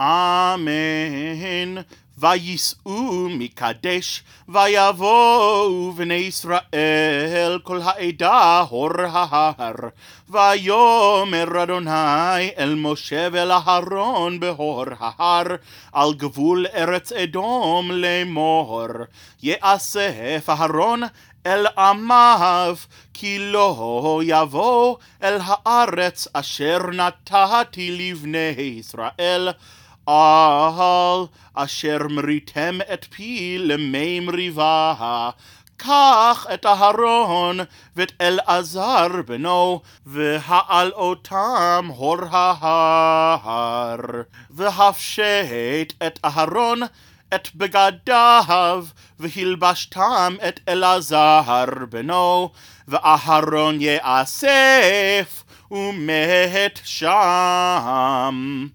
אמן. וייסעו מקדש, ויבואו בני ישראל כל העדה הור ההר. ויאמר אדוני אל משה ואל אהרון בהור ההר, על גבול ארץ אדום לאמור. יאסף אהרון אל עמיו, כי לא יבוא אל הארץ אשר נתתי לבני ישראל. על אשר מריתם את פי למי מריבה. קח את אהרון ואת אלעזר בנו, והעלותם הור ההר. והפשט את אהרון את בגדיו, והלבשתם את אלעזר בנו, ואהרון יאסף ומת שם.